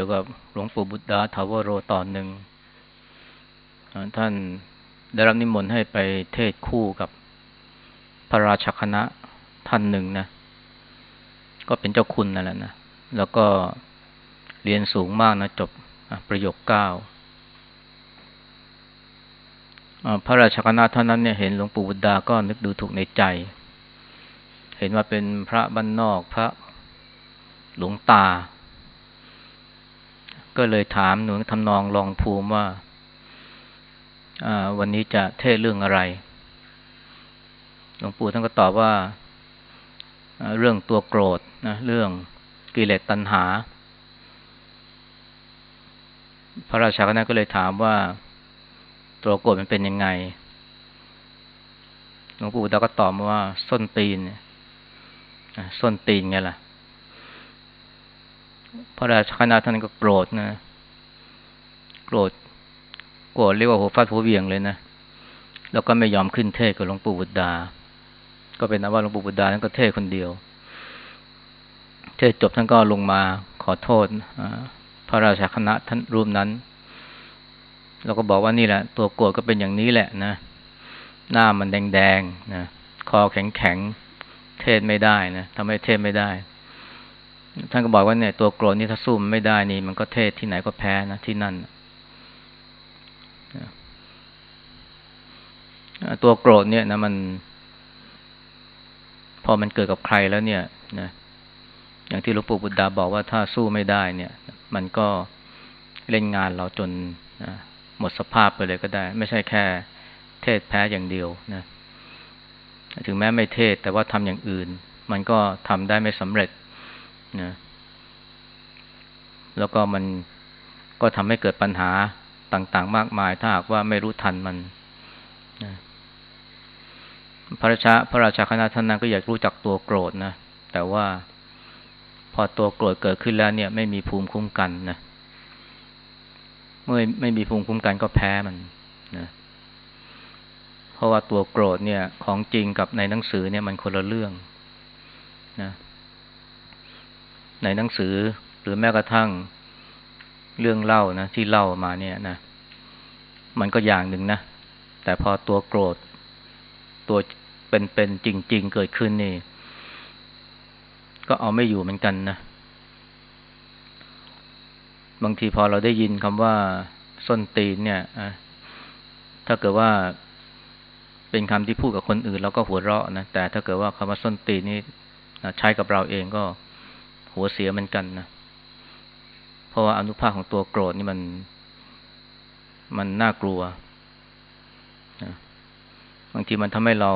กี่ยวกับหลวงปู่บุตรดาทาวโรตอนหนึ่งท่านได้รับนิมนต์ให้ไปเทศคู่กับพระราชคณะท่านหนึ่งนะ ก็เป็นเจ้าคุณนั่นแหละนะ แล้วก็เรียนสูงมากนะจบประโยคเก้าพระราชคณะท่านนั้นเนี่ยเห็นหลวงปู่บุตรดาก็นึกดูถูกในใจ เห็นว่าเป็นพระบ้านนอกพระหลวงตา ก็เลยถามหนูทำนองลองภูมิว่าวันนี้จะเทศเรื่องอะไร หลวงปู่ท่านก็ตอบว่าเรื่องตัวโกรธนะเรื่องกิเลสตัณหา พระราชาคณะก็เลยถามว่า ตัวโกรธมันเป็นยังไง หลวงปู่ตาก็ตอบมาว่า ส้นตีนส้นตีนไงล่ะ พระราชคณะท่านก็โกรธนะ โกรธ โกรธเรียกว่าหัวฟาดหัวเวียงเลยนะ แล้วก็ไม่ยอมขึ้นเทศกับหลวงปู่บุตรดา ก็เป็นนะว่าหลวงปู่บุตรดาท่านก็เทศคนเดียว เทศจบท่านก็ลงมาขอโทษพระราชคณะท่านรูปนั้นเราก็บอกว่านี่แหละ ตัวโกรธก็เป็นอย่างนี้แหละนะ หน้ามันแดงๆนะ คอแข็งๆ เทศไม่ได้นะทำให้เทศไม่ได้ ท่านก็บอกว่าเนี่ยตัวโกรธนี่ถ้าสู้มันไม่ได้นี่ มันก็เทศที่ไหนก็แพ้นะที่นั่นตัวโกรธเนี่ยนะมัน พอมันเกิดกับใครแล้วเนี่ยนะอย่างที่หลวงปู่บุตดาบอกว่าถ้าสู้ไม่ได้เนี่ย มันก็เล่นงานเราจนนะหมดสภาพไปเลยก็ได้ ไม่ใช่แค่ เทศแพ้อย่างเดียวนะถึงแม้ไม่เทศแต่ว่าทำอย่างอื่น มันก็ทำได้ไม่สำเร็จ นะแล้วก็มันก็ทำให้เกิดปัญหาต่าง ๆ มากมาย ถ้าหากว่าไม่รู้ทันมันนะพระราชาพระราชาคณะท่านนั้นก็อยากรู้จักตัวโกรธนะแต่ว่าพอตัวโกรธเกิดขึ้นแล้วเนี่ย ไม่มีภูมิคุ้มกันนะเมื่อไม่มีภูมิคุ้มกันก็แพ้มันนะเพราะว่าตัวโกรธเนี่ย ของจริงกับในหนังสือเนี่ยมันคนละเรื่องนะ ในหนังสือหรือแม้กระทั่งเรื่องเล่านะที่เล่ามาเนี่ยนะ มันก็อย่างหนึ่งนะ แต่พอตัวโกรธ ตัวเป็นๆจริง ๆ เกิดขึ้นนี่ ก็เอาไม่อยู่เหมือนกันนะ บางทีพอเราได้ยินคำว่า ส้นตีนเนี่ยถ้าเกิดว่าเป็นคำที่พูดกับคนอื่นเราก็หัวเราะนะแต่ถ้าเกิดว่าคำว่าส้นตีนนี่ใช้กับเราเองก็ หัวเสียเหมือนกันนะ เพราะว่าอนุภาคของตัวโกรธนี่มัน มันน่ากลัวนะบางทีมันทำให้เรา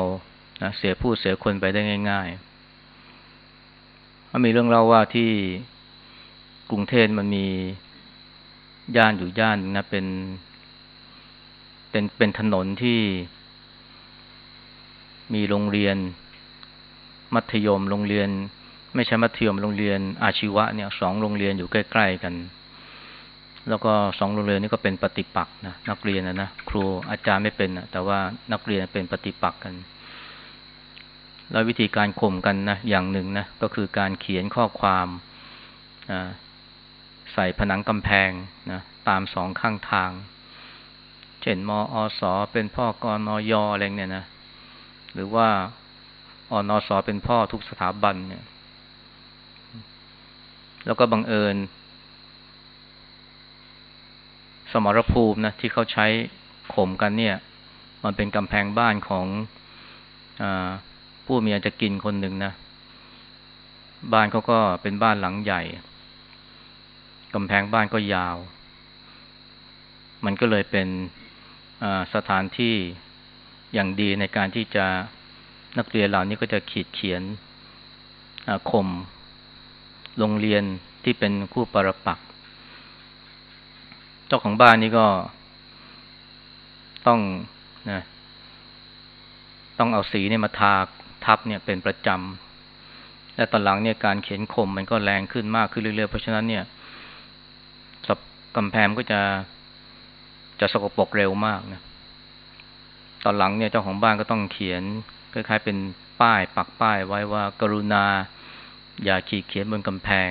นะเสียผู้เสียคนไปได้ง่ายๆมันมีเรื่องเล่าว่าที่กรุงเทพมันมีย่านอยู่ย่านนะเป็น เป็นเป็นถนนที่มีโรงเรียน มัธยมโรงเรียน ไม่ใช่มัธยมโรงเรียนอาชีวะเนี่ยสองโรงเรียนอยู่ใกล้ ๆ กัน แล้วก็สองโรงเรียนนี้ก็เป็นปฏิปักษ์นะนักเรียนนะนะครูอาจารย์ไม่เป็นนะแต่ว่านักเรียนเป็นปฏิปักษ์กันแล้ววิธีการข่มกันนะอย่างหนึ่งนะก็คือการเขียนข้อความใส่ผนังกำแพงนะตามสองข้างทาง เช่นมออสอเป็นพ่อกอนอยอะไรเนี่ยนะหรือว่าอนอสอเป็นพ่อทุกสถาบันเนี่ย แล้วก็บังเอิญ สมรภูมินะที่เขาใช้ข่มกันเนี่ย มันเป็นกำแพงบ้านของอผู้มีอาจจะกินคนหนึ่งนะ บ้านเขาก็เป็นบ้านหลังใหญ่กำแพงบ้านก็ยาว มันก็เลยเป็นสถานที่อย่างดีในการที่จะนักเรียนเหล่านี้ก็จะขีดเขียนข่ม โรงเรียนที่เป็นคู่ปรปักเจ้าของบ้านนี้ก็ต้องนะต้องเอาสีเนี่ยมาทาทับเนี่ยเป็นประจำ และตอนหลังเนี่ยการเขียนคมมันก็แรงขึ้นมากขึ้นเรื่อยๆ เพราะฉะนั้นเนี่ยสับกำแพงก็จะจะสกปรกเร็วมากนะ ตอนหลังเนี่ยเจ้าของบ้านก็ต้องเขียนคล้ายๆเป็นป้ายปักป้ายไว้ว่ากรุณา อย่าขีดเขียนบนกำแพง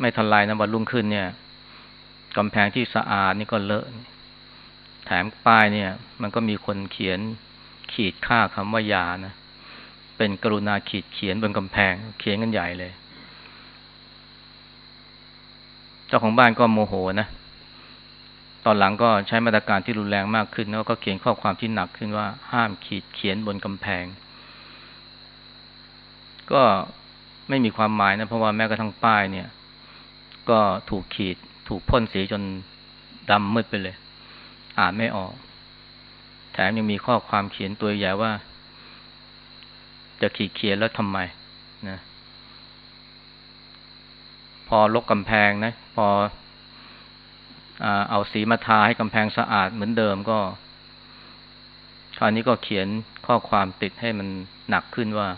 ไม่ทันไรนะวันรุ่งขึ้นเนี่ยกำแพงที่สะอาดนี่ก็เลอะ แถมป้ายเนี่ย มันก็มีคนเขียนขีดค่าคำว่ายานะ เป็นกรุณาขีดเขียนบนกำแพง เขียนกันใหญ่เลย เจ้าของบ้านก็โมโหนะ ตอนหลังก็ใช้มาตรการที่รุนแรงมากขึ้น แล้วก็เขียนข้อความที่หนักขึ้นว่าห้ามขีดเขียนบนกำแพง ก็ไม่มีความหมายนะ เพราะว่าแม้กระทั่งป้ายเนี่ย ก็ถูกขีด ถูกพ่นสีจนดำมืดไปเลย อ่านไม่ออก แถมยังมีข้อความเขียนตัวใหญ่ว่า จะขีดเขียนแล้วทำไมนะพอลกกำแพงนะ พอเอาสีมาทาให้กำแพงสะอาดเหมือนเดิมก็ คราวนี้ก็เขียนข้อความติดให้มันหนักขึ้นว่า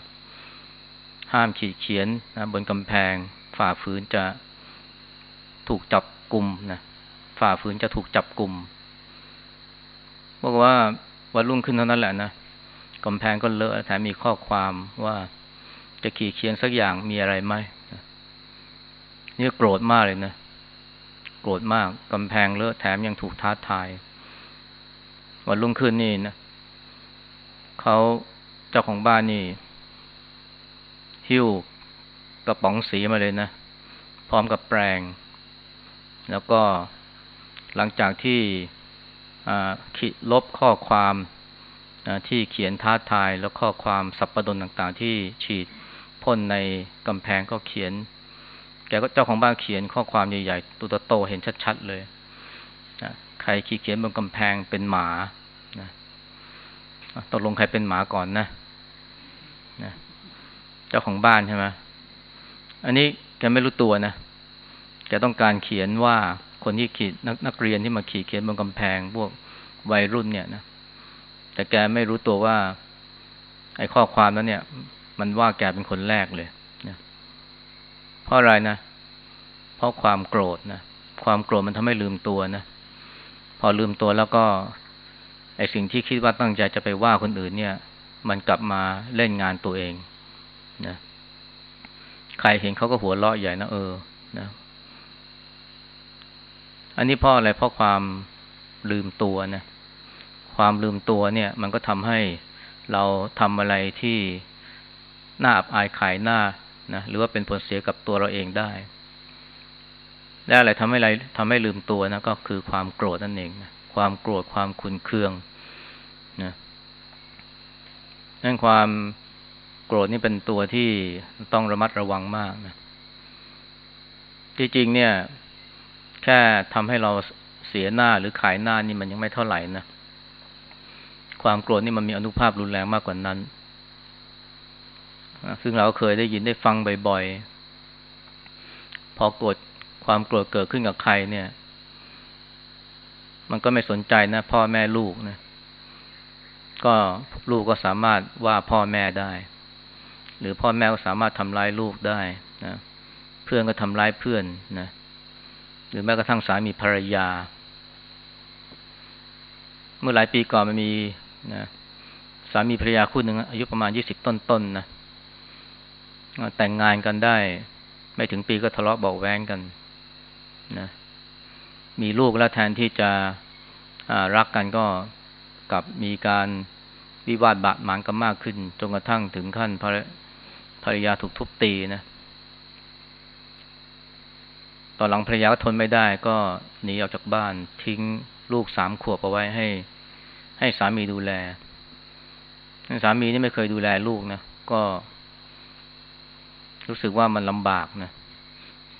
ห้ามขีดเขียนนะบนกำแพง ฝ่าฝืนจะถูกจับกลุ่มนะฝ่าฝืนจะถูกจับกลุ่มบอกว่าวันรุ่งขึ้นเท่านั้นแหละนะกำแพงก็เลอะแถมมีข้อความว่าจะขีดเขียนสักอย่างมีอะไรไหมนี่โกรธมากเลยนะโกรธมากกำแพงเลอะแถมยังถูกท้าทาย วันรุ่งขึ้นนี่นะเขาเจ้าของบ้านนี่ หิ้วกระป๋องสีมาเลยนะ พร้อมกับแปรงแล้วก็หลังจากที่ขีดลบข้อความที่เขียนท้าทายแล้วข้อความสับประดนต่างๆ ที่ฉีดพ่นในกำแพงก็เขียน แกก็เจ้าของบ้านเขียนข้อความใหญ่ๆตัวโตเห็นชัดๆเลยใครขีดเขียนบนกำแพงเป็นหมานะตกลงใครเป็นหมาก่อนนะนะ เจ้าของบ้านใช่ไหมอันนี้แกไม่รู้ตัวนะแกต้องการเขียนว่าคนที่ขีดนักนักเรียนที่มาขีดเขียนบนกำแพง พวกวัยรุ่นเนี่ยนะแต่แกไม่รู้ตัวว่า ไอ้ข้อความนั้นเนี่ย มันว่าแกเป็นคนแรกเลยนะเพราะอะไรนะเพราะความโกรธนะความโกรธมันทำให้ลืมตัวนะพอลืมตัวแล้วก็ ไอ้สิ่งที่คิดว่าตั้งใจจะไปว่าคนอื่นเนี่ย มันกลับมาเล่นงานตัวเอง นะใครเห็นเขาก็หัวเราะใหญ่นะเออนะ อันนี้เพราะอะไรเพราะความลืมตัวนะความลืมตัวเนี่ย มันก็ทำให้เราทำอะไรที่น่าอับอายขายหน้านะหรือว่าเป็นผลเสียกับตัวเราเองได้และอะไรทำให้ไรทำให้ลืมตัวนะก็คือความโกรธนั่นเองนะความโกรธความขุนเคืองนะนั่นความ โกรธนี่เป็นตัวที่ต้องระมัดระวังมากนะที่จริงเนี่ย แค่ทำให้เราเสียหน้าหรือขายหน้านี่มันยังไม่เท่าไหร่นะความโกรธนี่มันมีอนุภาพรุนแรงมากกว่านั้น ซึ่งเราเคยได้ยินได้ฟังบ่อยๆ พอโกรธความโกรธเกิดขึ้นกับใครเนี่ย มันก็ไม่สนใจนะ พ่อแม่ลูกนะ ก็ลูกก็สามารถว่าพ่อแม่ได้ หรือพ่อแม่ก็สามารถทำร้ายลูกได้นะเพื่อนก็ทำร้ายเพื่อนนะหรือแม้กระทั่งสามีภรรยา เมื่อหลายปีก่อนมันมีนะสามีภรรยาคู่หนึ่งอายุประมาณยี่สิบต้นๆนนะแต่งงานกันได้ ไม่ถึงปีก็ทะเลาะเบาแวงกันนะมีลูกแล้วแทนที่จะรักกันก็กลับมีการวิวาทบาดหมางกันมากขึ้น จนกระทั่งถึงขั้น ภรรยาถูกทุบตีนะตอนหลังภรรยาก็ทนไม่ได้ก็หนีออกจากบ้านทิ้งลูกสามขวบเอาไว้ให้ ให้สามีดูแล สามีนี่ไม่เคยดูแลลูกนะ ก็ รู้สึกว่ามันลำบากนะ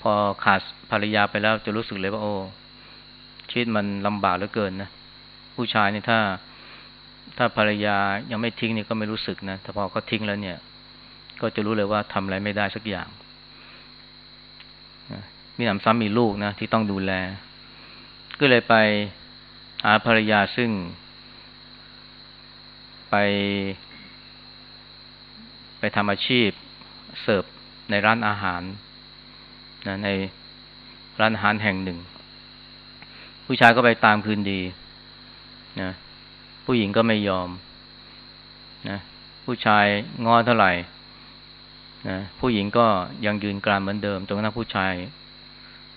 พอขาดภรรยาไปแล้วจะรู้สึกเลยว่าโอ้ชีวิตมันลำบากเหลือเกินนะ ผู้ชายนี่ถ้า ถ้าภรรยายังไม่ทิ้งนี่ก็ไม่รู้สึกนะ แต่พอเขาทิ้งแล้วเนี่ย ก็จะรู้เลยว่าทำอะไรไม่ได้สักอย่างมีหนำซ้ำมีลูกนะที่ต้องดูแล ก็เลยไปหาภรรยาซึ่ง ไป ไปทำอาชีพเสิร์ฟในร้านอาหารนะในร้านอาหารแห่งหนึ่ง ผู้ชายก็ไปตามคืนดีนะผู้หญิงก็ไม่ยอมนะผู้ชายงอเท่าไหร่ นะผู้หญิงก็ยังยืนกรานเหมือนเดิมจนกระทั่งผู้ชาย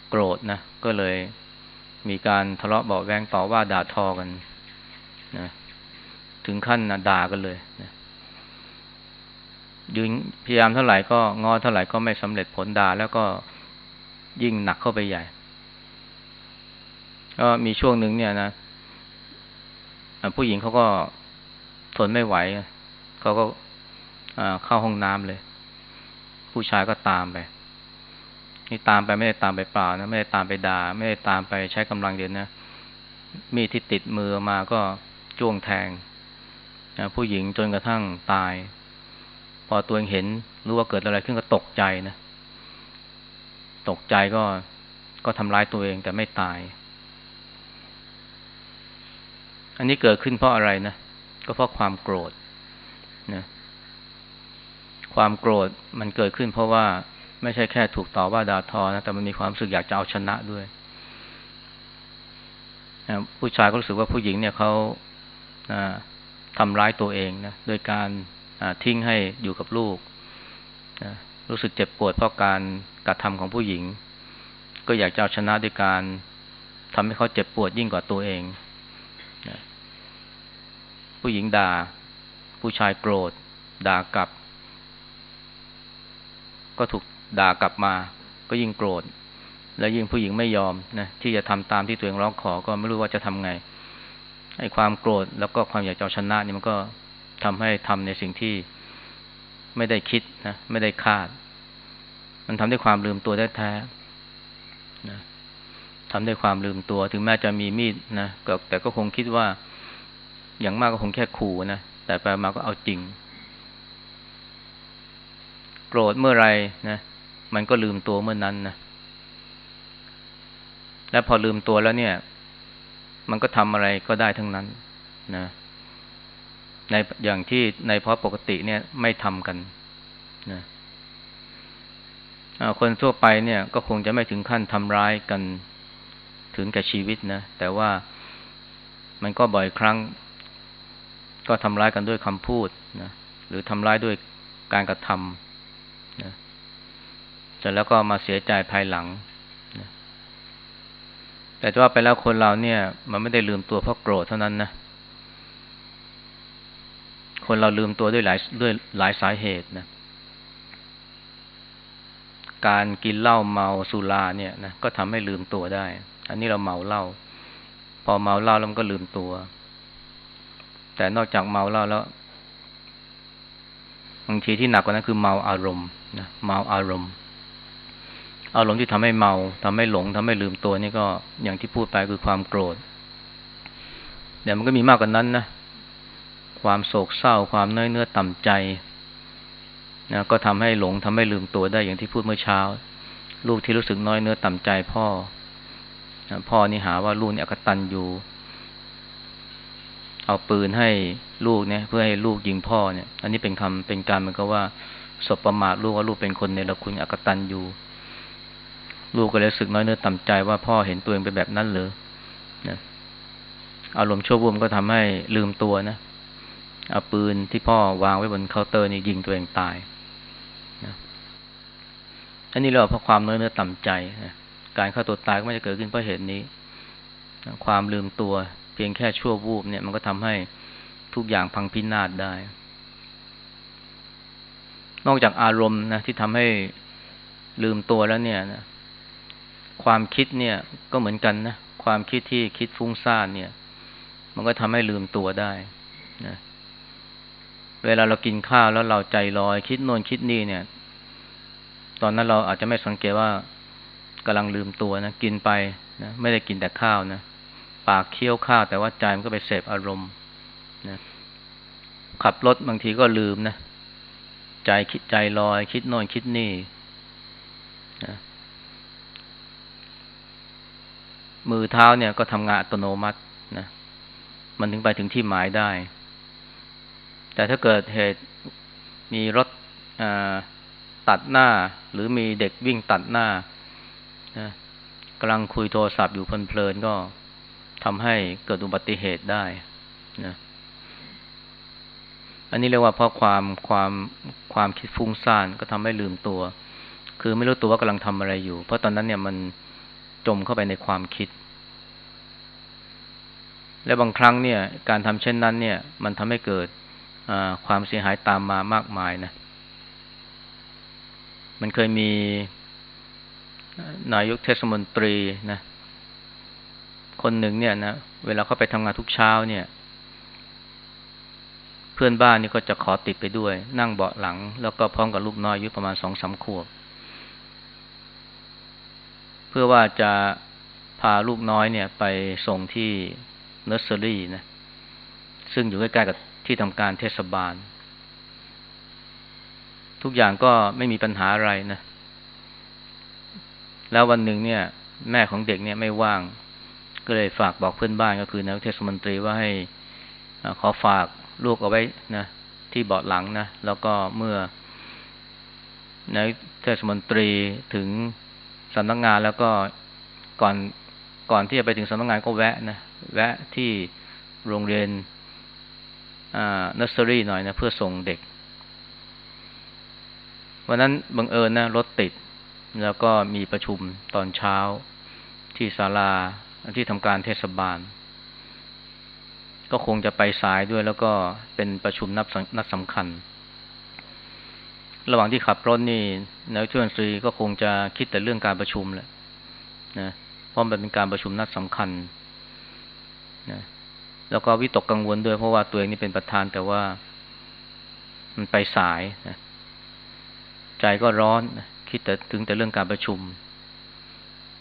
โกรธนะก็เลยมีการทะเลาะเบาแวงต่อว่าด่าทอกันนะถึงขั้นนะด่ากันเลยนะยืนพยายามเท่าไหร่ก็งอเท่าไหร่ก็ไม่สำเร็จผลด่าแล้วก็ยิ่งหนักเข้าไปใหญ่ ก็มีช่วงหนึ่งเนี่ยนะผู้หญิงเขาก็ทนไม่ไหวเขาก็เข้าห้องน้ำเลย ผู้ชายก็ตามไป นี่ตามไปไม่ได้ตามไปเปล่านะไม่ได้ตามไปด่า ไม่ได้ตามไปใช้กำลังเดียวนะมีที่ติดมือมาก็จ้วงแทงนะผู้หญิงจนกระทั่งตาย พอตัวเองเห็นรู้ว่าเกิดอะไรขึ้นก็ตกใจนะตกใจก็ก็ทำร้ายตัวเองแต่ไม่ตาย อันนี้เกิดขึ้นเพราะอะไรนะ ก็เพราะความโกรธนะ ความโกรธมันเกิดขึ้น เพราะว่าไม่ใช่แค่ถูกต่อว่าด่าทอนะแต่มันมีความรู้สึกอยากจะเอาชนะด้วยนะผู้ชายก็รู้สึกว่าผู้หญิงเนี่ยเขาทำร้ายตัวเองนะโดยการทิ้งให้อยู่กับลูกนะรู้สึกเจ็บปวดเพราะการกระทำของผู้หญิง ก็อยากจะเอาชนะด้วยการทำให้เขาเจ็บปวดยิ่งกว่าตัวเองนะผู้หญิงด่า ผู้ชายโกรธ ด่ากลับ ก็ถูกด่ากลับมา ก็ยิ่งโกรธ และยิ่งผู้หญิงไม่ยอมนะที่จะทำตามที่ตัวเองร้องขอก็ไม่รู้ว่าจะทำไงไอ้ความโกรธแล้วก็ความอยากจะเอาชนะนี่มันก็ทำให้ทำในสิ่งที่ไม่ได้คิดนะไม่ได้คาด มันทำด้วยความลืมตัวแท้ๆนะทำด้วยความลืมตัว ถึงแม้จะมีมีดนะแต่ก็คงคิดว่าอย่างมากก็คงแค่ขู่นะแต่ไปมาก็เอาจริง โกรธเมื่อไรนะมันก็ลืมตัวเมื่อนนั้นนะและพอลืมตัวแล้วเนี่ย มันก็ทำอะไรก็ได้ทั้งนั้นนะในอย่างที่ในเพราะปกติเนี่ยไม่ทำกันนะคนทั่วไปเนี่ย ก็คงจะไม่ถึงขั้นทำร้ายกันถึงแก่ชีวิตนะ แต่ว่ามันก็บ่อยครั้ง ก็ทำร้ายกันด้วยคำพูดนะหรือทำร้ายด้วยการกระทำ นะเสร็จแล้วก็มาเสียใจภายหลังนะแต่ว่าไปแล้วคนเราเนี่ย มันไม่ได้ลืมตัวเพราะโกรธเท่านั้นนะ คนเราลืมตัวด้วยหลายด้วยหลายสาเหตุนะ การกินเหล้าเมาสุราเนี่ยนะก็ทำให้ลืมตัวได้ อันนี้เราเมาเหล้าพอเมาเหล้าแล้วมันก็ลืมตัว แต่นอกจากเมาเหล้าแล้ว บางทีที่หนักกว่านั้นคือเมาอารมณ์นะเมาอารมณ์ อารมณ์ที่ทำให้เมาทำให้หลงทำให้ลืมตัวนี่ก็อย่างที่พูดไปคือความโกรธแต่มันก็มีมากกว่านั้นนะความโศกเศร้า ความน้อยเนื้อต่ำใจนะก็ทำให้หลงทำให้ลืมตัวได้อย่างที่พูดเมื่อเช้า ลูกที่รู้สึกน้อยเนื้อต่ำใจพ่อ พ่อนี่หาว่าลูกเนี่ยกตันอยู่ เอาปืนให้ลูกเนี่ย เพื่อให้ลูกยิงพ่อเนี่ย อันนี้เป็นคำเป็นการมันก็ว่าสบประมาทลูกว่าลูกเป็นคนในละคุณอกตันอยู่ ลูกก็เลยสึกน้อยเนื้อต่ำใจว่าพ่อเห็นตัวเองเป็นแบบนั้นหรือนะอารมณ์ชั่ววูบก็ทำให้ลืมตัวนะเอาปืนที่พ่อวางไว้บนเคาน์เตอร์นี่ยิงตัวเองตายนะอันนี้เราเพราะความน้อยเนื้อต่ำใจนะการฆ่าตัวตายก็ไม่จะเกิดขึ้นเพราะเหตุนี้ ความลืมตัว เพียงแค่ชั่ววูบเนี่ย มันก็ทำให้ทุกอย่างพังพินาศได้ นอกจากอารมณ์นะที่ทำให้ลืมตัวแล้วเนี่ยนะความคิดเนี่ยก็เหมือนกันนะความคิดที่คิดฟุ้งซ่านเนี่ย มันก็ทำให้ลืมตัวได้นะเวลาเรากินข้าวแล้วเราใจลอย คิดโน่นคิดนี่เนี่ย ตอนนั้นเราอาจจะไม่สังเกตว่ากำลังลืมตัวนะกินไปนะไม่ได้กินแต่ข้าวนะ ปากเคี้ยวข้าวแต่ว่าใจมันก็ไปเสพอารมณ์นะขับรถบางทีก็ลืมนะใจคิดใจลอย คิดโน่นคิดนี่นะมือเท้าเนี่ยก็ทำงานอัตโนมัตินะมันถึงไปถึงที่หมายได้ แต่ถ้าเกิดเหตุมีรถตัดหน้า หรือมีเด็กวิ่งตัดหน้านะกำลังคุยโทรศัพท์อยู่เพลินๆก็ ทำให้เกิดอุบัติเหตุได้นะอันนี้เรียกว่าเพราะความความความคิดฟุ้งซ่านก็ทำให้ลืมตัว คือไม่รู้ตัวว่ากำลังทำอะไรอยู่ เพราะตอนนั้นเนี่ยมันจมเข้าไปในความคิด และบางครั้งเนี่ย การทำเช่นนั้น เนี่ย มันทำให้เกิดความเสียหายตามมามากมายนะ มันเคยมีนายกเทศมนตรีนะ คนหนึ่งเนี่ยนะเวลาเขาไปทำงานทุกเช้าเนี่ย เพื่อนบ้านนี่ก็จะขอติดไปด้วย นั่งเบาะหลัง แล้วก็พร้อมกับลูกน้อยอายุประมาณสองสามขวบ เพื่อว่าจะพาลูกน้อยเนี่ย ไปส่งที่เนอร์เซอรี่นะซึ่งอยู่ใกล้ๆกับที่ทำการเทศบาล ทุกอย่างก็ไม่มีปัญหาอะไรนะ แล้ววันหนึ่งเนี่ย แม่ของเด็กเนี่ยไม่ว่าง ก็เลยฝากบอกเพื่อนบ้านก็คือนายเทศมนตรีว่าให้ขอฝากลูกเอาไว้นะที่เบาะหลังนะแล้วก็เมื่อนายเทศมนตรีถึงสำนักงงานแล้วก็ก่อนก่อนที่จะไปถึงสำนักงงานก็แวะนะแวะที่โรงเรียนนอร์เซอรี่หน่อยนะเพื่อส่งเด็ก วันนั้นบังเอิญนะรถติด แล้วก็มีประชุมตอนเช้าที่ศาลา ที่ทำการเทศบาล ก็คงจะไปสายด้วยแล้วก็เป็นประชุมนับนัดสำคัญ ระหว่างที่ขับรถนี่นายชวนตรีก็คงจะคิดแต่เรื่องการประชุมแหละนะเพราะมันเป็นการประชุมนัดสำคัญนะแล้วก็วิตกกังวลด้วยเพราะว่าตัวเองนี่เป็นประธานแต่ว่ามันไปสายนะใจก็ร้อนนะคิดแต่ถึงแต่เรื่องการประชุม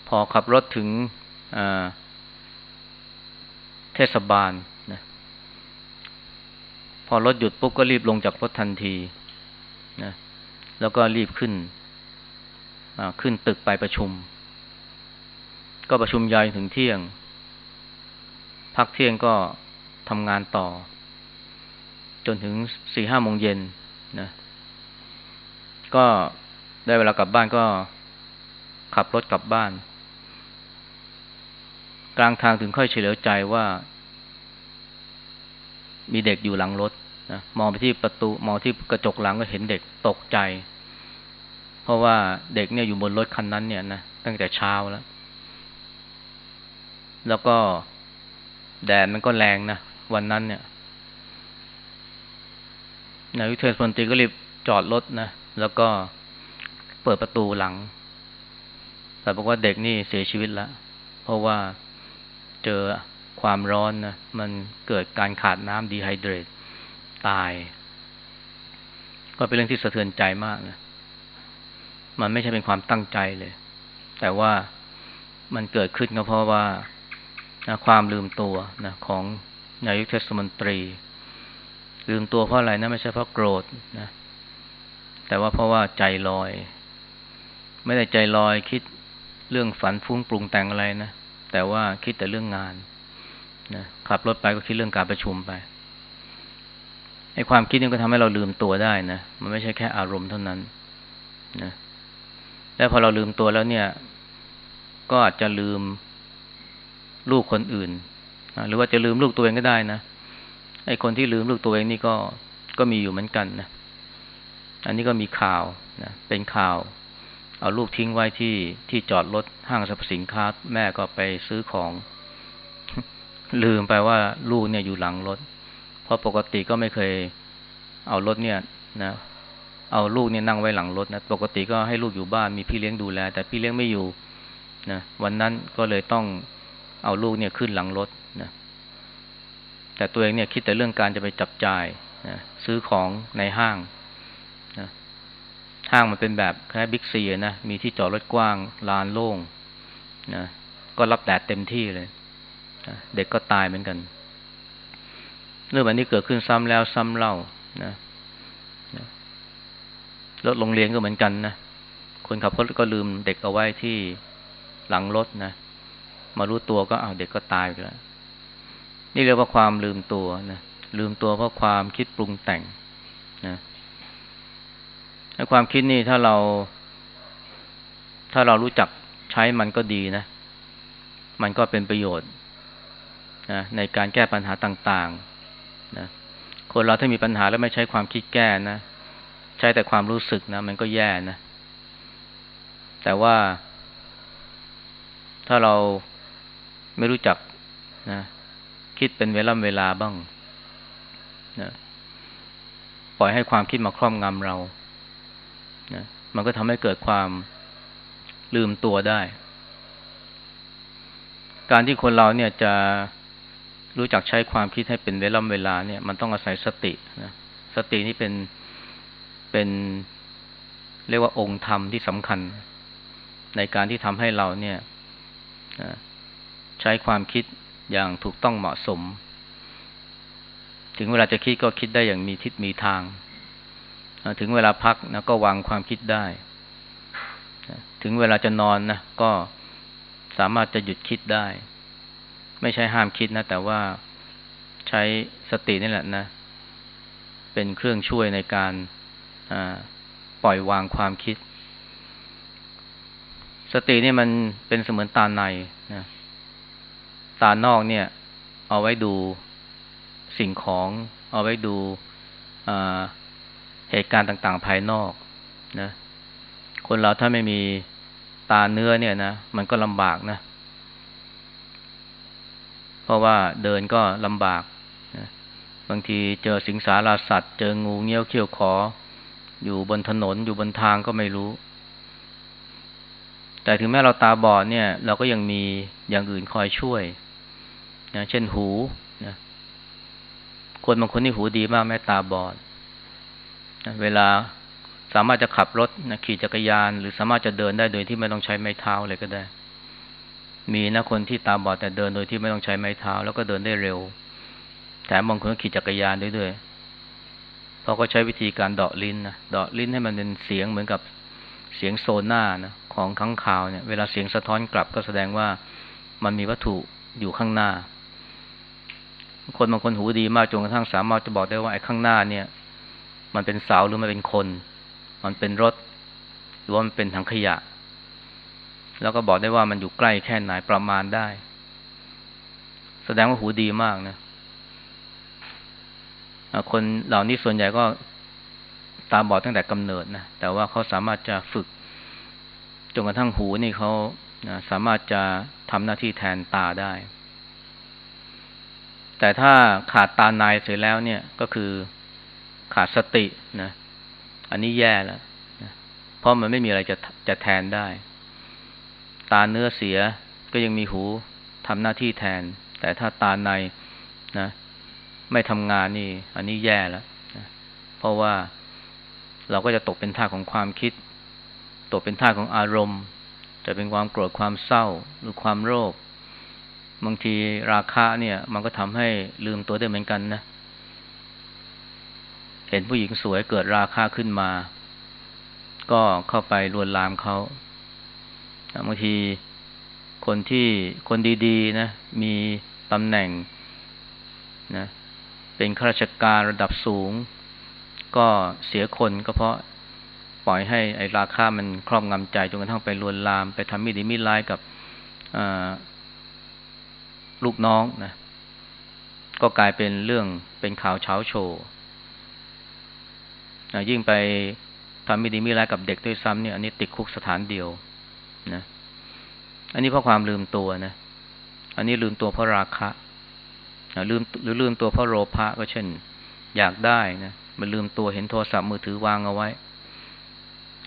พอขับรถถึง เทศบาลนะพอรถหยุดปุ๊บก็รีบลงจากรถทันทีนะแล้วก็รีบขึ้นขึ้นตึกไปประชุม ก็ประชุมยาวถึงเที่ยง พักเที่ยงก็ทำงานต่อ จนถึงสี่ห้าโมงเย็นนะก็ได้เวลากลับบ้านก็ขับรถกลับบ้าน กลางทางถึงค่อยเฉลียวใจว่า มีเด็กอยู่หลังรถนะมองไปที่ประตูมองที่กระจกหลังก็เห็นเด็กตกใจ เพราะว่าเด็กเนี่ยอยู่บนรถคันนั้นเนี่ยนะตั้งแต่เช้าแล้ว แล้วก็แดดมันก็แรงนะวันนั้นเนี่ยนายวิเทศมนตรีก็รีบจอดรถนะแล้วก็เปิดประตูหลัง แต่บอกว่าเด็กนี่เสียชีวิตแล้ว เพราะว่า เจอความร้อนนะมันเกิดการขาดน้ำดีไฮเดรตตาย ก็เป็นเรื่องที่สะเทือนใจมากนะมันไม่ใช่เป็นความตั้งใจเลย แต่ว่ามันเกิดขึ้นก็เพราะว่านะความลืมตัวนะของนายกเทศมนตรี ลืมตัวเพราะอะไรนะไม่ใช่เพราะโกรธนะแต่ว่าเพราะว่าใจลอย ไม่ได้ใจลอยคิดเรื่องฝันฟุ้งปรุงแต่งอะไรนะ แต่ว่าคิดแต่เรื่องงานนะขับรถไปก็คิดเรื่องการประชุมไปไอ้ความคิดนี่ก็ทำให้เราลืมตัวได้นะมันไม่ใช่แค่อารมณ์เท่านั้นนะแล้วพอเราลืมตัวแล้วเนี่ย ก็อาจจะลืมลูกคนอื่นหรือว่าจะลืมลูกตัวเองก็ได้นะไอ้คนที่ลืมลูกตัวเองนี่ก็ก็มีอยู่เหมือนกันนะอันนี้ก็มีข่าวนะเป็นข่าว เอาลูกทิ้งไว้ที่ที่จอดรถห้างสรรพสินค้า แม่ก็ไปซื้อของ ลืมไปว่าลูกเนี่ยอยู่หลังรถ เพราะปกติก็ไม่เคยเอารถเนี่ยนะ เอาลูกเนี่ยนั่งไว้หลังรถนะปกติก็ให้ลูกอยู่บ้านมีพี่เลี้ยงดูแล แต่พี่เลี้ยงไม่อยู่นะวันนั้นก็เลยต้องเอาลูกเนี่ยขึ้นหลังรถนะแต่ตัวเองเนี่ยคิดแต่เรื่องการจะไปจับจ่ายนะซื้อของในห้าง ห้างมันเป็นแบบแค่บิ๊กซีนะมีที่จอดรถกว้างลานโล่งนะก็รับแดดเต็มที่เลยนะเด็กก็ตายเหมือนกัน เรื่องแบบนี้เกิดขึ้นซ้ำแล้วซ้ำเล่านะรถโรงเรียนก็เหมือนกันนะคนขับรถก็ลืมเด็กเอาไว้ที่หลังรถนะ มารู้ตัวก็เอาเด็กก็ตายไปแล้วนี่เรียกว่าความลืมตัวนะลืมตัวเพราะความคิดปรุงแต่งนะ ความคิดนี่ถ้าเรา ถ้าเรารู้จักใช้มันก็ดีนะ มันก็เป็นประโยชน์นะในการแก้ปัญหาต่างๆนะคนเราถ้ามีปัญหาแล้วไม่ใช้ความคิดแก้นะ ใช้แต่ความรู้สึกนะ มันก็แย่นะ แต่ว่า ถ้าเราไม่รู้จักนะ คิดเป็นเวลาเวลาบ้างนะปล่อยให้ความคิดมาครอบงำเรา นะมันก็ทำให้เกิดความลืมตัวได้ การที่คนเราเนี่ยจะรู้จักใช้ความคิดให้เป็นเวลาเวลาเนี่ย มันต้องอาศัยสตินะสตินี่เป็นเป็นเรียกว่าองค์ธรรมที่สำคัญ ในการที่ทำให้เราเนี่ยใช้ความคิดอย่างถูกต้องเหมาะสม ถึงเวลาจะคิดก็คิดได้อย่างมีทิศมีทาง ถึงเวลาพักนะก็วางความคิดได้ ถึงเวลาจะนอนนะก็สามารถจะหยุดคิดได้ ไม่ใช่ห้ามคิดนะ แต่ว่าใช้สตินี่แหละนะ เป็นเครื่องช่วยในการปล่อยวางความคิด สตินี่มันเป็นเสมือนตาในนะตานอกเนี่ย เอาไว้ดูสิ่งของ เอาไว้ดู เหตุการณ์ต่างๆ ภายนอกนะ คนเราถ้าไม่มีตาเนื้อเนี่ยนะมันก็ลำบากนะ เพราะว่าเดินก็ลำบากนะบางทีเจอสิงสาราสัตว์ เจองูเงี้ยวเขี้ยวขอ อยู่บนถนนอยู่บนทางก็ไม่รู้ แต่ถึงแม้เราตาบอดเนี่ย เราก็ยังมีอย่างอื่นคอยช่วยนะเช่นหูนะคนบางคนนี่หูดีมากแม้ตาบอด เวลาสามารถจะขับรถนะขี่จักรยาน หรือสามารถจะเดินได้โดยที่ไม่ต้องใช้ไม้เท้าเลยก็ได้ มีนะคนที่ตาบอดแต่เดินโดยที่ไม่ต้องใช้ไม้เท้า แล้วก็เดินได้เร็วแถมบางคนก็ขี่จักรยานด้วยด้วยเพราะก็ใช้วิธีการเดาะลิ้นนะเดาะลิ้นให้มันเป็นเสียงเหมือนกับเสียงโซน่านะของข้างข่าวเนี่ยเวลาเสียงสะท้อนกลับก็แสดงว่ามันมีวัตถุอยู่ข้างหน้า คนบางคนหูดีมากจนกระทั่งสามารถจะบอกได้ว่าไอ้ข้างหน้าเนี่ย มันเป็นเสาหรือมันเป็นคน มันเป็นรถ หรือว่ามันเป็นถังขยะ แล้วก็บอกได้ว่ามันอยู่ใกล้แค่ไหนประมาณได้ แสดงว่าหูดีมากนะคนเหล่านี้ส่วนใหญ่ก็ตาบอดตั้งแต่กำเนิดนะแต่ว่าเขาสามารถจะฝึกจนกระทั่งหูนี่เขาสามารถจะทำหน้าที่แทนตาได้ แต่ถ้าขาดตาในเสร็จแล้วเนี่ยก็คือ ขาดสตินะ อันนี้แย่แล้วนะเพราะมันไม่มีอะไรจะจะแทนได้ ตาเนื้อเสียก็ยังมีหูทำหน้าที่แทน แต่ถ้าตาในนะ ไม่ทำงานนี่ อันนี้แย่แล้วนะเพราะว่าเราก็จะตกเป็นท่าของความคิด ตกเป็นท่าของอารมณ์ จะเป็นความโกรธความเศร้าหรือความโลภบางทีราคาเนี่ย มันก็ทำให้ลืมตัวได้เหมือนกันนะเเห็นผู้หญิงสวยเกิดราคาขึ้นมา ก็เข้าไปลวนลามเขาบางทีคนที่คนดีๆนะมีตำแหน่งนะเป็นข้าราชการระดับสูง ก็เสียคนก็เพราะปล่อยให้ไอ้ราคามันครอบงำใจจนกระทั่งไปลวนลาม ไปทำมิดีมิร้ายกับลูกน้องนะก็กลายเป็นเรื่องเป็นข่าวเช้าโชว์ ยิ่งไปทำไม่ดีไม่ร้ายกับเด็กด้วยซ้ำเนี่ยอันนี้ติดคุกสถานเดียวนะ อันนี้เพราะความลืมตัวนะ อันนี้ลืมตัวเพราะราคะลืมหรือลืมตัวเพราะโลภะก็เช่น อยากได้นะมันลืมตัวเห็นโทรศัพท์มือถือวางเอาไว้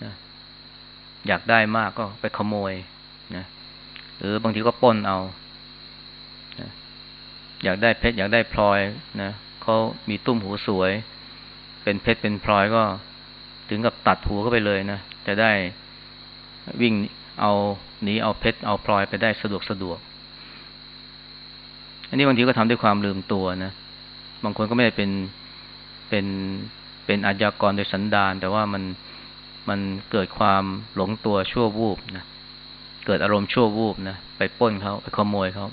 นะอยากได้มากก็ไปขโมยนะหรือบางทีก็ป้นเอาอยากได้เพชรอยากได้พลอยนะเขามีตุ้มหูสวย เป็นเพชรเป็นพลอยก็ถึงกับตัดหูเข้าไปเลยนะจะได้วิ่งเอาหนีเอาเพชรเอาพลอยไปได้สะดวกสะดวก อันนี้บางทีก็ทำด้วยความลืมตัวนะบางคนก็ไม่ได้เป็นเป็นเป็นอาญากรโดยสันดาน แต่ว่ามันมันเกิดความหลงตัวชั่ววูบนะเกิดอารมณ์ชั่ววูบนะไปป้นเขาไปขโมยเขา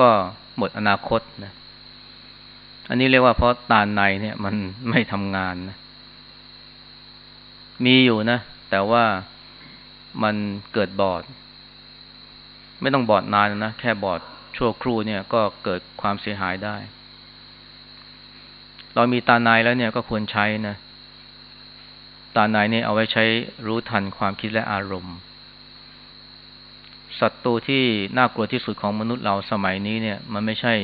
ก็หมดอนาคตนะ อันนี้เรียกว่าเพราะตาในเนี่ยมันไม่ทำงานนะ มีอยู่นะ แต่ว่ามันเกิดบอด ไม่ต้องบอดนานนะ แค่บอดชั่วครู่เนี่ยก็เกิดความเสียหายได้ เรามีตาในแล้วเนี่ยก็ควรใช้นะ ตาในเนี่ยเอาไว้ใช้รู้ทันความคิดและอารมณ์ศัตรูที่น่ากลัวที่สุดของมนุษย์เราสมัยนี้เนี่ย มันไม่ใช่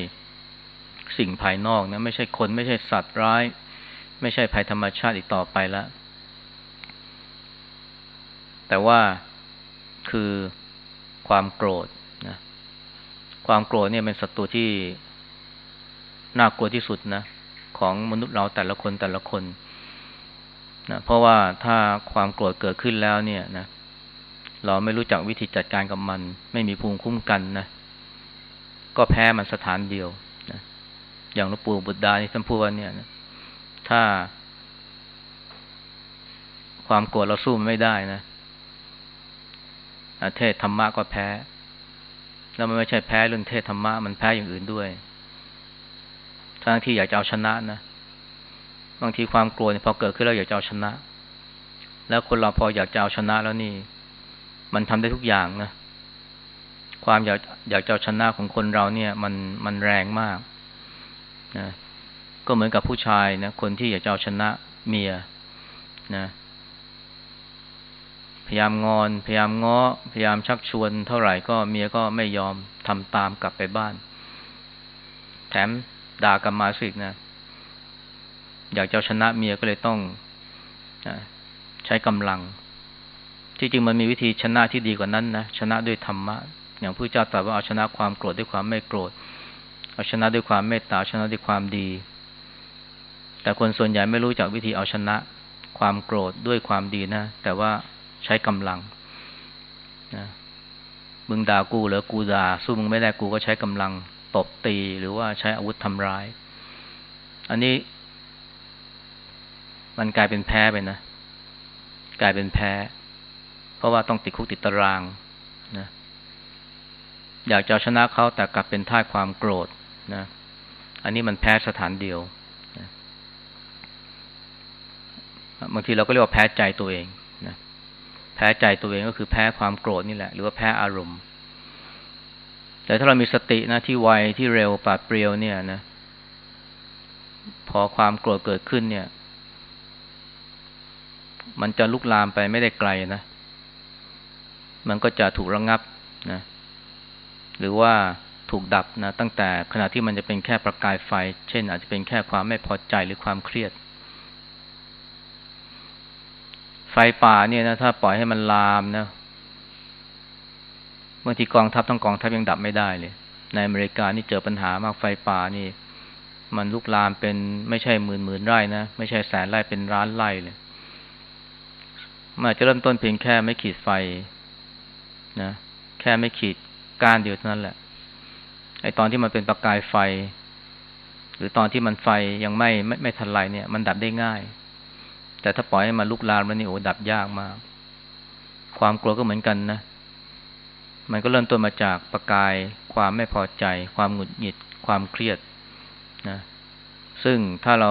สิ่งภายนอกนะไม่ใช่คนไม่ใช่สัตว์ร้าย ไม่ใช่ภัยธรรมชาติอีกต่อไปแล้ว แต่ว่าคือความโกรธนะความโกรธเนี่ยเป็นศัตรูที่น่ากลัวที่สุดนะของมนุษย์เราแต่ละคนแต่ละคนนะเพราะว่าถ้าความโกรธเกิดขึ้นแล้วเนี่ยนะเราไม่รู้จักวิธีจัดการกับมัน ไม่มีภูมิคุ้มกันนะ ก็แพ้มันสถานเดียว อย่างหลวงปู่บุตรดาที่ท่านพูดว่าเนี่ยนะถ้า ความโกรธเราสู้มันไม่ได้นะเทศธรรมะก็แพ้ แล้วมันไม่ใช่แพ้เรื่องเทศธรรมะมันแพ้อย่างอื่นด้วย ทั้งที่อยากจะเอาชนะนะบางทีความกลัวพอเกิดขึ้นแล้วอยากจะเอาชนะ แล้วคนเราพออยากจะเอาชนะแล้วนี่ มันทำได้ทุกอย่างนะความอยากอยากจะเอาชนะของคนเราเนี่ย มันมันแรงมาก นะก็เหมือนกับผู้ชายนะคนที่อยากจะเอาชนะเมียนะพยายามงอน พยายามง้อพยายามชักชวน เท่าไหร่ก็เมียก็ไม่ยอมทำตามกลับไปบ้าน แถมด่ากลับมาสิกนะ อยากจะชนะเมียก็เลยต้องใช้กำลัง ที่จริงมันมีวิธีชนะที่ดีกว่านั้นนะชนะด้วยธรรมะอย่างพระเจ้าตรัสว่าเอาชนะความโกรธด้วยความไม่โกรธ เอาชนะด้วยความเมตตาชนะด้วยความดี แต่คนส่วนใหญ่ไม่รู้จักวิธีเอาชนะความโกรธด้วยความดีนะ แต่ว่าใช้กำลังนะมึงด่ากูหรือกูด่าสู้มึงไม่ได้กูก็ใช้กำลังตบตีหรือว่าใช้อาวุธทำร้าย อันนี้ มันกลายเป็นแพ้ไปนะ กลายเป็นแพ้ เพราะว่าต้องติดคุกติดตารางนะอยากจะชนะเขาแต่กลับเป็นท่าความโกรธ นะ อันนี้มันแพ้สถานเดียวนะบางทีเราก็เรียกว่าแพ้ใจตัวเองนะแพ้ใจตัวเองก็คือแพ้ความโกรธนี่แหละ หรือว่าแพ้อารมณ์ แต่ถ้าเรามีสตินะที่ไวที่เร็วปราดเปรียวเนี่ยนะ พอความโกรธเกิดขึ้นเนี่ย มันจะลุกลามไปไม่ได้ไกลนะ มันก็จะถูกระงงับนะ หรือว่า ถูกดับนะตั้งแต่ขณะที่มันจะเป็นแค่ประกายไฟ เช่น อาจจะเป็นแค่ความไม่พอใจหรือความเครียด ไฟป่าเนี่ยนะถ้าปล่อยให้มันลามนะบางทีกองทัพทั้งกองทัพยังดับไม่ได้เลย ในอเมริกานี่เจอปัญหามากไฟป่านี่ มันลุกลามเป็นไม่ใช่หมื่นหมื่นไร่นะไม่ใช่แสนไร่เป็นล้านไร่เลยมันอาจจะเริ่มต้นเพียงแค่ไม่ขีดไฟนะแค่ไม่ขีดก้านเดียวเท่านั้นแหละ ไอตอนที่มันเป็นประกายไฟ หรือตอนที่มันไฟยังไม่ไม่ไม่ทันไรเนี่ย มันดับได้ง่าย แต่ถ้าปล่อยให้มันลุกลามแล้วนี่โอ้ดับยากมาก ความกลัวก็เหมือนกันนะ มันก็เริ่มต้นมาจากประกาย ความไม่พอใจ ความหงุดหงิด ความเครียดนะซึ่งถ้าเรา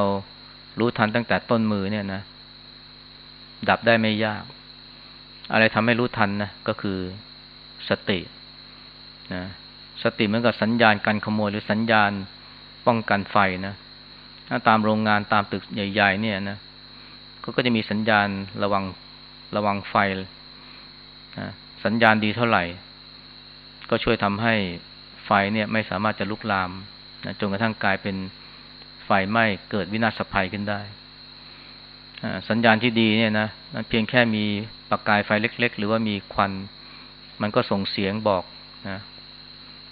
รู้ทันตั้งแต่ต้นมือเนี่ยนะ ดับได้ไม่ยาก อะไรทำให้รู้ทันนะ ก็คือสตินะ สติเหมือนกับสัญญาณการขโมยหรือสัญญาณป้องกันไฟนะถ้าตามโรงงานตามตึกใหญ่ ๆ เนี่ยนะก็ก็จะมีสัญญาณระวังระวังไฟนะสัญญาณดีเท่าไหร่ ก็ช่วยทำให้ไฟเนี่ยไม่สามารถจะลุกลามนะจนกระทั่งกลายเป็นไฟไหม้เกิดวินาศภัยขึ้นได้ สัญญาณที่ดีเนี่ยนะเพียงแค่มีประกายไฟเล็ก ๆ หรือว่ามีควัน มันก็ส่งเสียงบอกนะ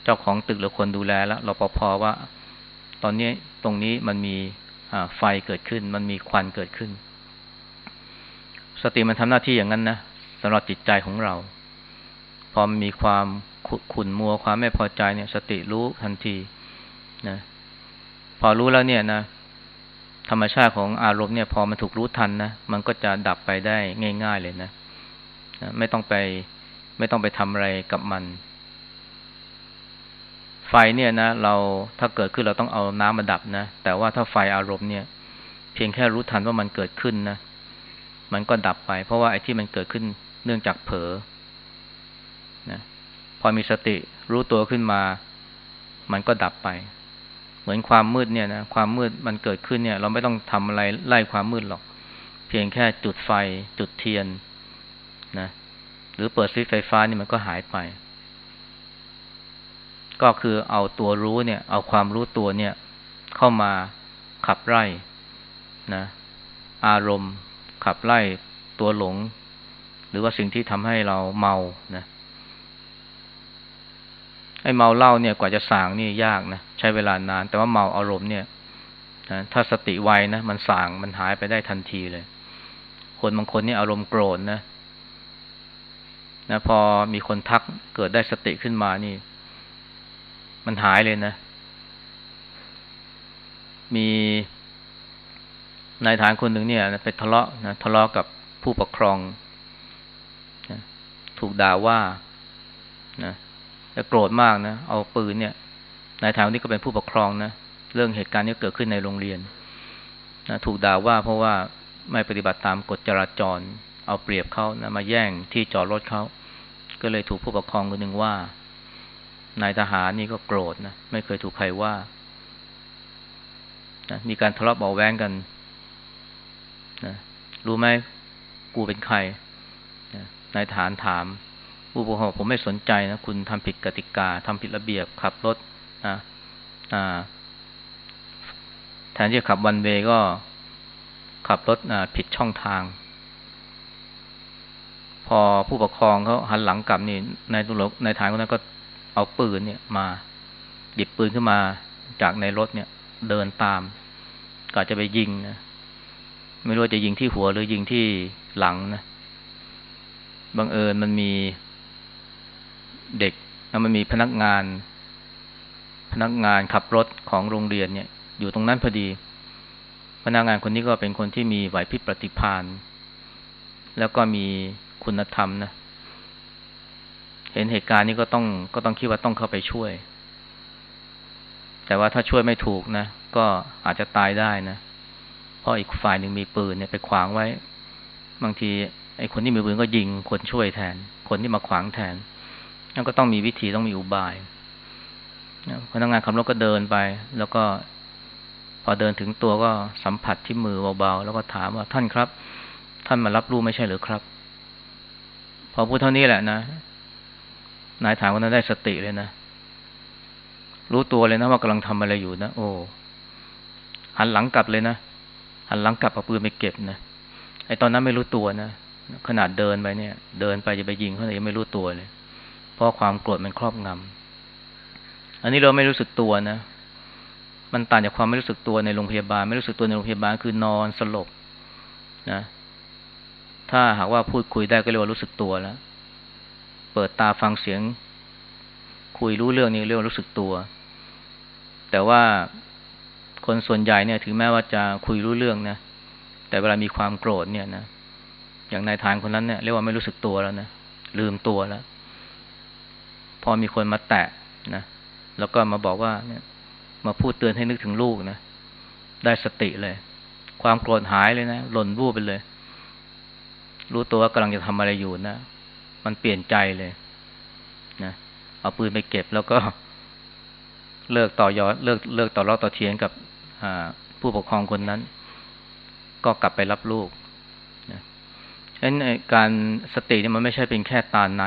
จ้าของตึกหรือคนดูแลแล้วรปภว่า ตอนนี้ตรงนี้มันมีไฟเกิดขึ้น มันมีควันเกิดขึ้น สติมันทำหน้าที่อย่างนั้นนะสำหรับจิตใจของเรา พอมีความขุ่นมัวความไม่พอใจเนี่ย สติรู้ทันทีนะพอรู้แล้วเนี่ยนะธรรมชาติของอารมณ์เนี่ย พอมันถูกรู้ทันนะมันก็จะดับไปได้ง่าย ๆเลยนะนะไม่ต้องไป ไม่ต้องไปทำอะไรกับมัน ไฟเนี่ยนะ เราถ้าเกิดขึ้นเราต้องเอาน้ำมาดับนะ แต่ว่าถ้าไฟอารมณ์เนี่ย เพียงแค่รู้ทันว่ามันเกิดขึ้นนะ มันก็ดับไป เพราะว่าไอ้ที่มันเกิดขึ้นเนื่องจากเผลอนะพอมีสติรู้ตัวขึ้นมา มันก็ดับไป เหมือนความมืดเนี่ยนะความมืดมันเกิดขึ้นเนี่ย เราไม่ต้องทำอะไรไล่ความมืดหรอก เพียงแค่จุดไฟจุดเทียนนะ หรือเปิดซิไฟฟ้านี่มันก็หายไป ก็คือเอาตัวรู้เนี่ย เอาความรู้ตัวเนี่ย เข้ามาขับไล่นะ อารมณ์ขับไล่ตัวหลง หรือว่าสิ่งที่ทำให้เราเมานะไอ้เมาเหล้าเนี่ยกว่าจะสางนี่ยากนะใช้เวลานาน แต่ว่าเมาอารมณ์เนี่ยนะถ้าสติไวนะมันสางมันหายไปได้ทันทีเลย คนบางคนนี่อารมณ์โกรธนะนะ พอมีคนทักเกิดได้สติขึ้นมานี่ มันหายเลยนะ มีนายทหารคนหนึ่งเนี่ยไปทะเลาะนะทะเลาะกับผู้ปกครองนะถูกด่าว่านะจะโกรธมากนะ เอาปืนเนี่ยนายทหารนี่ก็เป็นผู้ปกครองนะเรื่องเหตุการณ์นี้เกิดขึ้นในโรงเรียนนะถูกด่าว่าเพราะว่าไม่ปฏิบัติตามกฎจราจร เอาเปรียบเขานะมาแย่งที่จอดรถเขาก็เลยถูกผู้ปกครองคนหนึ่งว่า นายทหารนี่ก็โกรธนะ ไม่เคยถูกใครว่านะมีการทะเลาะเบาแวงกันนะรู้ไหมกูเป็นใครนะนายทหารถามผู้ปกครองผมไม่สนใจนะ คุณทำผิดกติกาทำผิดระเบียบขับรถนะอ่าแทนที่จะขับวันเวก็ขับรถผิดช่องทาง พอผู้ปกครองเขาหันหลังกลับนี่นายตุลกนายทหารคนนั้นก็ เอาปืนเนี่ยมา หยิบปืนขึ้นมาจากในรถเนี่ย เดินตามก็จะไปยิงนะไม่รู้จะยิงที่หัวหรือยิงที่หลังนะบังเอิญมันมีเด็กมันมีพนักงาน พนักงานขับรถของโรงเรียนเนี่ย อยู่ตรงนั้นพอดี พนักงานคนนี้ก็เป็นคนที่มีไหวพริบปฏิภาณแล้วก็มีคุณธรรมนะ เห็นเหตุการณ์นี้ก็ต้องก็ต้องคิดว่าต้องเข้าไปช่วย แต่ว่าถ้าช่วยไม่ถูกนะ ก็อาจจะตายได้นะ เพราะอีกฝ่ายหนึ่งมีปืนเนี่ยไปขวางไว้ บางทีไอ้คนที่มีปืนก็ยิงคนช่วยแทน คนที่มาขวางแทนนั่นก็ต้องมีวิธีต้องมีอุบายพนักงานขับรถก็เดินไป แล้วก็พอเดินถึงตัวก็สัมผัสที่มือเบาๆแล้วก็ถามว่าท่านครับ ท่านมารับรู้ไม่ใช่หรือครับ พอพูดเท่านี้แหละนะ นายถามคนนั้นได้สติเลยนะ รู้ตัวเลยนะว่ากำลังทำอะไรอยู่นะ โอ้ หันหลังกลับเลยนะ หันหลังกลับเอาปืนไปเก็บนะ ไอ้ตอนนั้นไม่รู้ตัวนะ ขนาดเดินไปเนี่ย เดินไปจะไปยิงเขาเลยยังไม่รู้ตัวเลย เพราะความโกรธมันครอบงำ อันนี้เราไม่รู้สึกตัวนะ มันต่างจากความไม่รู้สึกตัวในโรงพยาบาล ไม่รู้สึกตัวในโรงพยาบาลคือนอนสลบนะ ถ้าหากว่าพูดคุยได้ก็เรียกว่ารู้สึกตัวแล้ว ปิดตาฟังเสียง คุยรู้เรื่องนี้เรียกว่ารู้สึกตัว แต่ว่าคนส่วนใหญ่เนี่ยถึงแม้ว่าจะคุยรู้เรื่องนะแต่เวลามีความโกรธเนี่ยนะอย่างนายทานคนนั้นเนี่ยเรียกว่าไม่รู้สึกตัวแล้วนะลืมตัวแล้ว พอมีคนมาแตะนะแล้วก็มาบอกว่าเนี่ย มาพูดเตือนให้นึกถึงลูกนะได้สติเลย ความโกรธหายเลยนะหล่นวูบไปเลย รู้ตัวว่ากำลังจะทำอะไรอยู่นะ มันเปลี่ยนใจเลยนะเอาปืนไปเก็บแล้วก็ เลิกต่อยอดเลิกเลิกต่อรอต่อเทียงกับผู้ปกครองคนนั้น ก็กลับไปรับลูกนะฉะนั้นการสตินี่มันไม่ใช่เป็นแค่ตาใน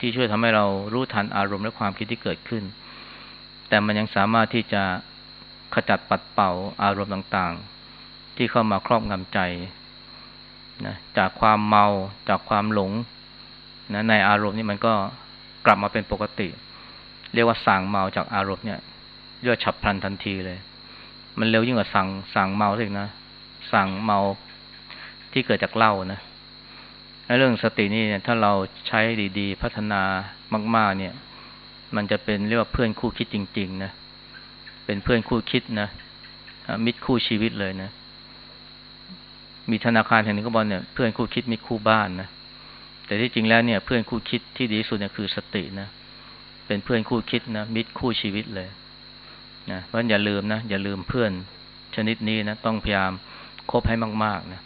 ที่ช่วยทำให้เรารู้ทันอารมณ์และความคิดที่เกิดขึ้น แต่มันยังสามารถที่จะขจัดปัดเป่าอารมณ์ต่างๆ ที่เข้ามาครอบงำใจนะจากความเมาจากความหลง นะในอารมณ์นี่มันก็กลับมาเป็นปกติ เรียกว่าสั่งเมาจากอารมณ์เนี่ยเรียกฉับพลันทันทีเลย มันเร็วยิ่งกว่าสั่งสั่งเมาสินะสั่งเมาที่เกิดจากเหล้านะเรื่องสตินี่เนี่ยถ้าเราใช้ดีๆ พัฒนามาก ๆ เนี่ย มันจะเป็นเรียกว่าเพื่อนคู่คิดจริง ๆ นะเป็นเพื่อนคู่คิดนะมิตรคู่ชีวิตเลยนะ มีธนาคารแห่งหนึ่งก็บอกเนี่ยเพื่อนคู่คิดมิตรคู่บ้านนะ แต่ที่จริงแล้วเนี่ยเพื่อนคู่คิดที่ดีสุดเนี่ยคือสตินะ เป็นเพื่อนคู่คิดนะมิตรคู่ชีวิตเลยนะเพราะอย่าลืมนะอย่าลืมเพื่อนชนิดนี้นะต้องพยายามคบให้มากๆนะ